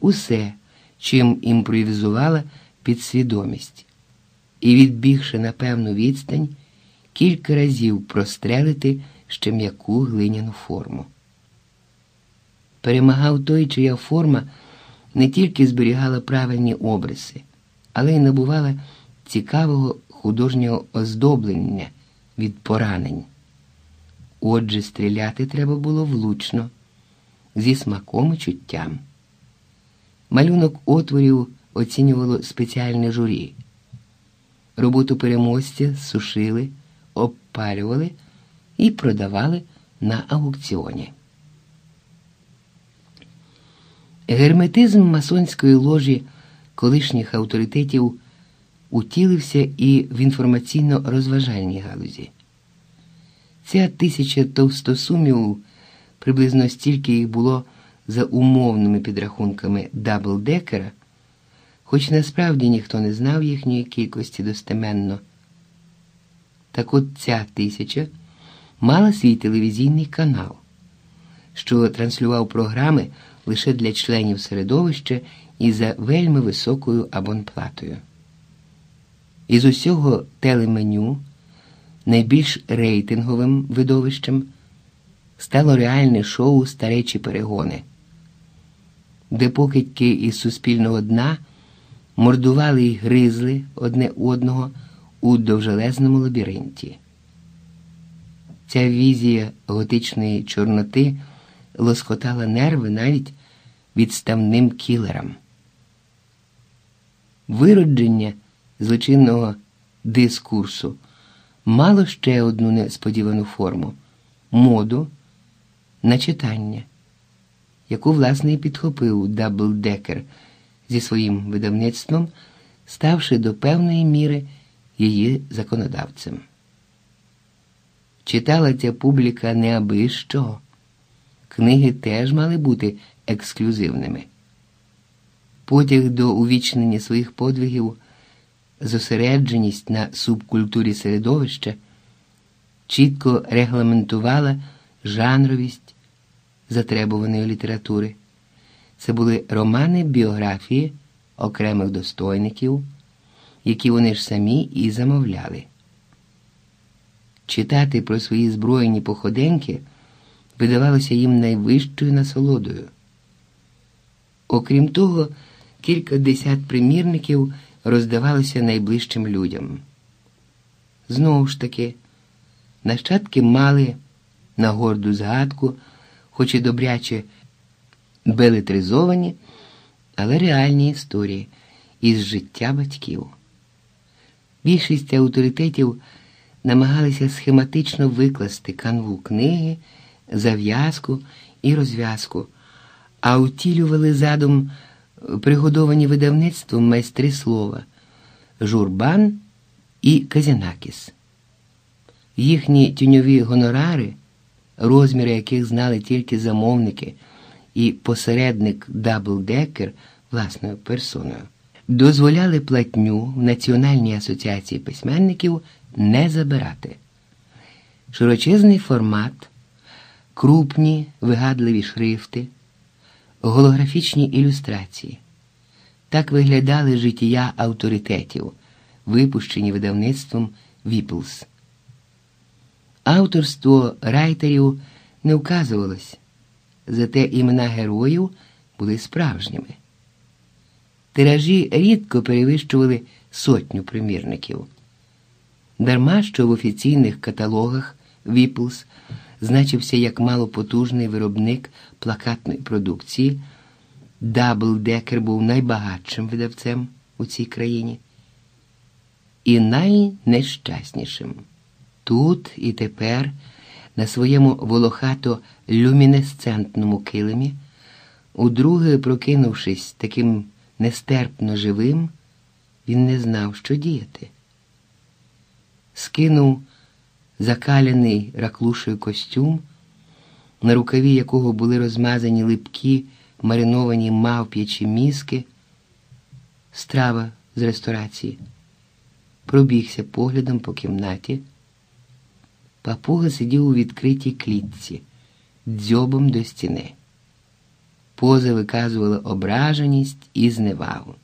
усе, чим імпровізувала підсвідомість, і, відбігши на певну відстань, кілька разів прострелити ще м'яку глиняну форму. Перемагав той, чия форма не тільки зберігала правильні обриси, але й набувала цікавого художнього оздоблення від поранень. Отже, стріляти треба було влучно, зі смаком і чуттям. Малюнок отворів оцінювало спеціальне журі. Роботу переможця сушили, обпалювали і продавали на аукціоні. Герметизм масонської ложі колишніх авторитетів утілився і в інформаційно-розважальній галузі. Ця тисяча товстосумів, приблизно стільки їх було за умовними підрахунками Даблдекера, хоч насправді ніхто не знав їхньої кількості достеменно. Так от ця тисяча мала свій телевізійний канал, що транслював програми лише для членів середовища і за вельми високою абонплатою. Із усього телеменю найбільш рейтинговим видовищем стало реальне шоу Старечі перегони, де покидьки із суспільного дна мордували й гризли одне одного у довжелезному лабіринті. Ця візія готичної чорноти лоскотала нерви навіть відставним кілерам. Виродження злочинного дискурсу мало ще одну несподівану форму моду на читання, яку, власне, і підхопив Даблдекер зі своїм видавництвом, ставши до певної міри її законодавцем. Читала ця публіка не аби що. Книги теж мали бути ексклюзивними. Потяг до увічнення своїх подвигів, зосередженість на субкультурі середовища чітко регламентувала жанровість затребуваної літератури. Це були романи біографії окремих достойників, які вони ж самі і замовляли. Читати про свої збройні походеньки видавалося їм найвищою насолодою. Окрім того, кілька десят примірників роздавалося найближчим людям. Знову ж таки, нащадки мали на горду згадку, хоч і добряче белетризовані, але реальні історії із життя батьків. Більшість авторитетів намагалися схематично викласти канву книги, зав'язку і розв'язку, а утілювали задум пригодовані видавництвом майстри слова Журбан і Казінакіс. Їхні тіньові гонорари, розміри яких знали тільки замовники і посередник Даблдекер власною персоною, дозволяли платню в Національній асоціації письменників не забирати. Широчезний формат, крупні вигадливі шрифти, голографічні ілюстрації. Так виглядали життя авторитетів, випущені видавництвом Віплс. Авторство райтерів не вказувалось, зате імена героїв були справжніми. Тиражі рідко перевищували сотню примірників. Дарма що в офіційних каталогах Віплс значився як малопотужний виробник плакатної продукції. Даблдекер був найбагатшим видавцем у цій країні і найнещаснішим. Тут і тепер, на своєму волохато люмінесцентному килимі, удруге прокинувшись таким нестерпно живим, він не знав, що діяти. Скинув закаляний раклушою костюм, на рукаві якого були розмазані липкі мариновані мавп'ячі мізки, страва з ресторації, пробігся поглядом по кімнаті. Папуга сидів у відкритій клітці, дзьобом до стіни. поза виказувала ображеність і зневагу.